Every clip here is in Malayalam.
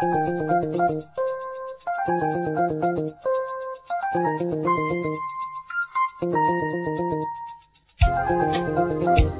Thank you.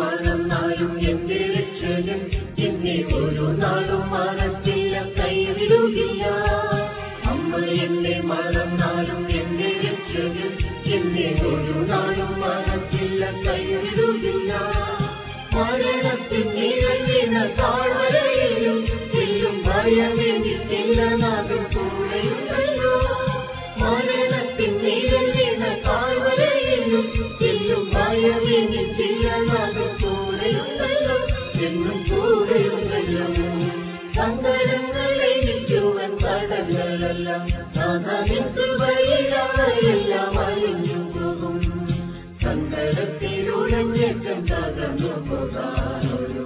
മനം നാളും എന്തിരിച്ചതും എന്നെ ഒരു നാളും മറക്കില്ല കൈവിടുകില്ല അമ്മ എന്നെ മനം നാളും എന്തിരിച്ചതും എന്നെ ഒരു നാളും മറക്കില്ല കൈവിടുകില്ല മരണത്തിൻ നിഴലിന താഴ വെല്ലം എല്ലാം അഴിഞ്ഞു പോകും. സങ്കടത്തിലുഴഞ്ഞേറ്റം തകർന്നു പോകാൻ ഒരു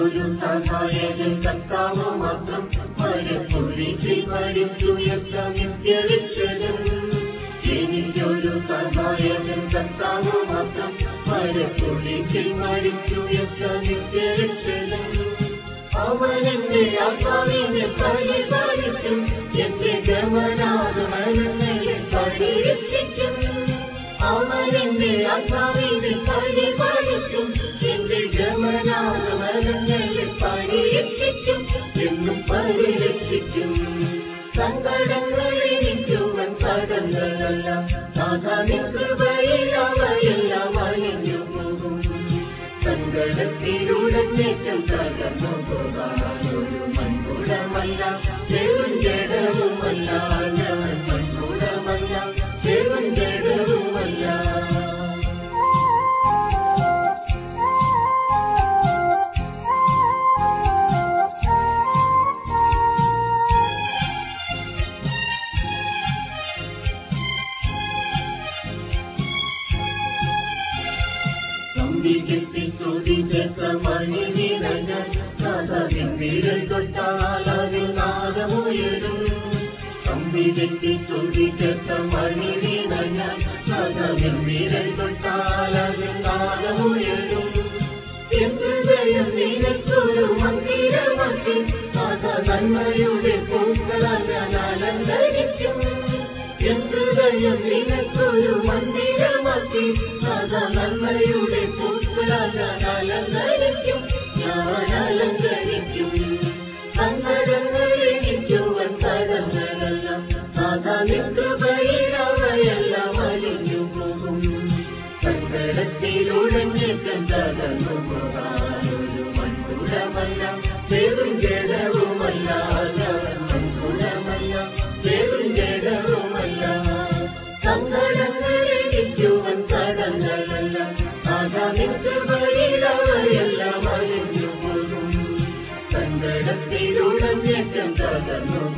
ഒരു സഹായകൻ കർത്താവ് മാത്രം പലപ്പോഴും പരിച്ചുയർത്ത നിത്യരക്ഷകൻ എനിക്കൊരു സഹായകൻ കർത്താവ് മാത്രം പലപ്പോഴും പരിച്ചുയർത്ത നിത്യരക്ഷകൻ അവനെന്റെ ആത്മാവിനെ പരിപാടി சங்கடத்திலுடன் நேற்றம் சகமோ மண்புடமல்லா സ്തുതികെത്തി സ്തുതികെത്ത മണി നിറഞ്ഞ നാഥവിൻ വിരൽ തൊട്ടാൽ അതിൽ നാദമുയരും സ്തുതികെത്തി സ്തുതികെത്ത മണി നിറഞ്ഞ നാഥവിൻ വിരൽ തൊട്ടാൽ അതിൽ നാദമുയരും ഹൃദയം നിനക്കൊരു മന്ദിരമത്തിൽ നാഥ നന്മയുടെ പൂക്കളാൽ ഞാൻ അലങ്കരിക്കും ഹൃദയം നിനക്കൊരു മന്ദിരം പൂത്തി സദനയുടെ പുത്രകലങ്ങളിൽ കടന്നു പോകാം